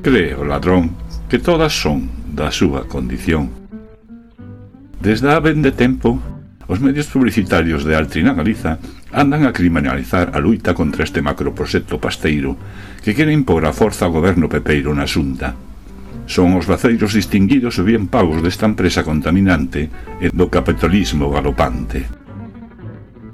Cree o ladrón que todas son da súa condición. Desde a ben de tempo, os medios publicitarios de Altrina Galiza andan a criminalizar a luita contra este macroproxecto pasteiro que quere impor a forza ao goberno pepeiro na xunta. Son os vaceiros distinguidos e bien pagos desta empresa contaminante e do capitalismo galopante.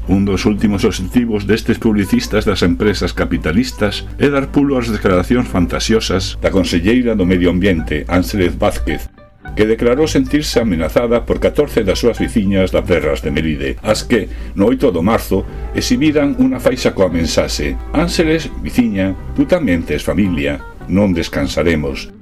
Un dos últimos obxectivos destes publicistas das empresas capitalistas é dar pulo ás declaracións fantasiosas da Conselleira do Medio Ambiente, Ángeles Vázquez, que declarou sentirse amenazada por 14 das súas veciñas da Terras de Melide, as que, no 8 de marzo, exhibiran unha faixa coa mensaxe Ángeles, veciña, tú tamén tes familia, non descansaremos.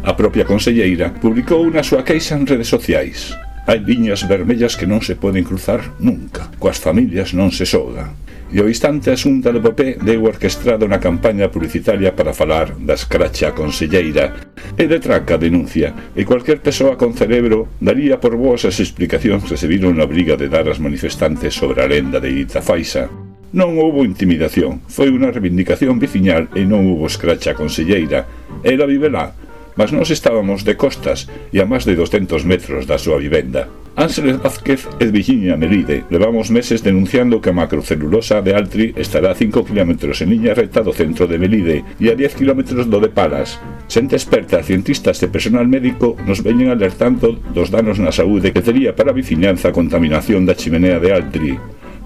A propia conselleira publicou unha súa queixa en redes sociais. Hai viñas vermellas que non se poden cruzar nunca. Coas familias non se soga. E o instante a xunta do PP deu orquestrada unha campaña publicitaria para falar da escracha conselleira. E de traca denuncia, e cualquier persoa con cerebro daría por boas as explicacións que se viron na briga de dar as manifestantes sobre a lenda de Ita Faisa. Non houbo intimidación, foi unha reivindicación veciñal e non houbo escracha conselleira. Ela vive lá, mas nós estábamos de costas e a máis de 200 metros da súa vivenda. Ángeles Vázquez e Virginia Melide levamos meses denunciando que a macrocelulosa de Altri estará a 5 km en liña recta do centro de Melide e a 10 km do de Palas. Xente experta, cientistas e personal médico nos veñen alertando dos danos na saúde que tería para a vicinanza a contaminación da chimenea de Altri.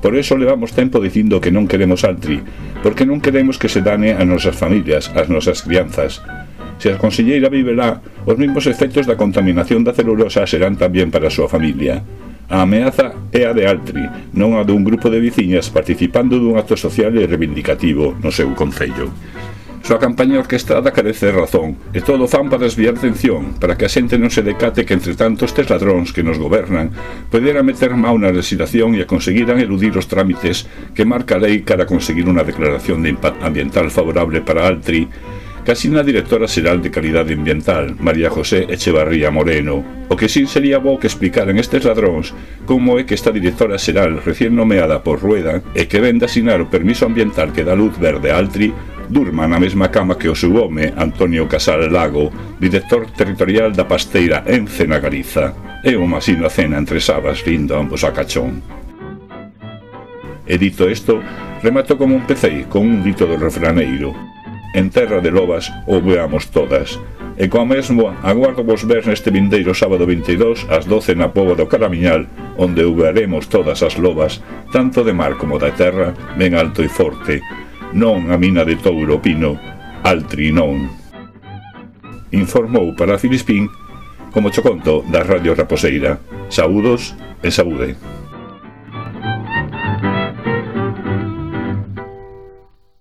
Por eso levamos tempo dicindo que non queremos Altri, porque non queremos que se dane a nosas familias, as nosas crianzas. Se a conselleira viverá, os mesmos efectos da contaminación da celulosa serán tamén para a súa familia. A ameaza é a de Altri, non a dun grupo de veciñas participando dun acto social e reivindicativo no seu concello. Súa campaña orquestrada carece de razón, e todo fan para desviar atención, para que a xente non se decate que entre tanto estes ladróns que nos gobernan podera meter má na legislación e a conseguiran eludir os trámites que marca a lei para conseguir unha declaración de impacto ambiental favorable para Altri que Directora Xeral de Calidade Ambiental, María José Echevarría Moreno. O que sí sería bo que explicaran estes ladróns como é que esta Directora Xeral recién nomeada por Rueda e que vende asinar o permiso ambiental que dá luz verde a Altri durma na mesma cama que o seu home Antonio Casal Lago, director territorial da pasteira en Cena Galiza. É unha asina cena entre sabas rindo ambos a cachón. E dito isto, remato como un pecei con un dito do refraneiro en Terra de Lobas o veamos todas. E coa mesmo, aguardo vos ver neste vindeiro sábado 22 ás 12 na Pobo do Caramiñal, onde veremos todas as lobas, tanto de mar como da terra, ben alto e forte. Non a mina de Touro Pino, altri non. Informou para Filispín, como cho conto, da Radio Raposeira. Saúdos e saúde.